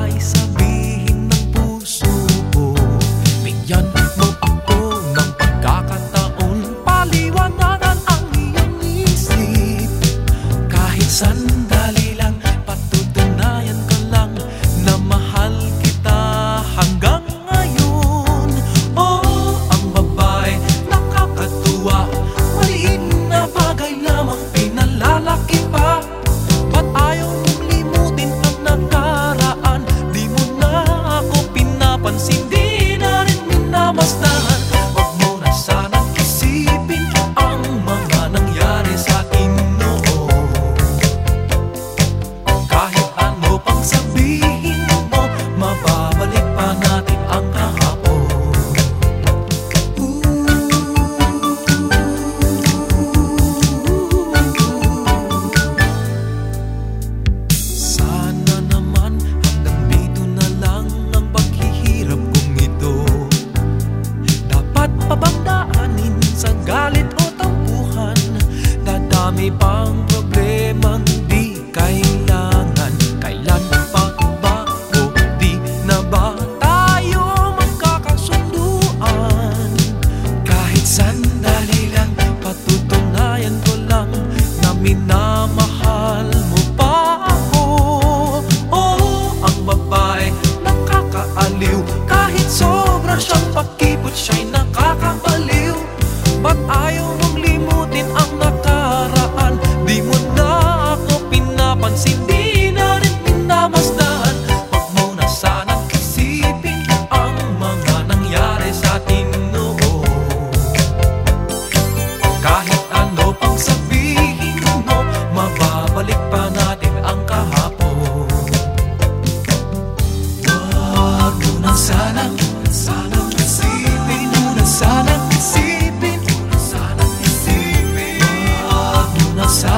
ay sabihin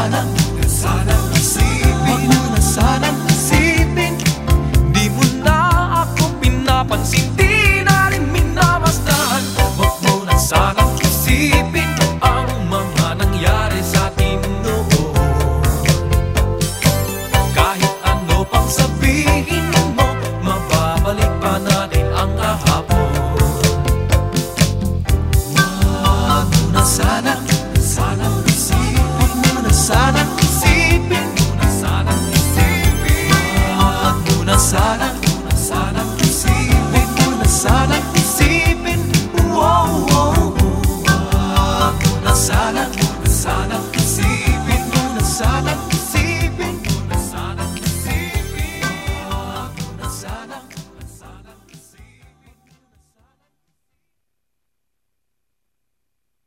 Sana. 나는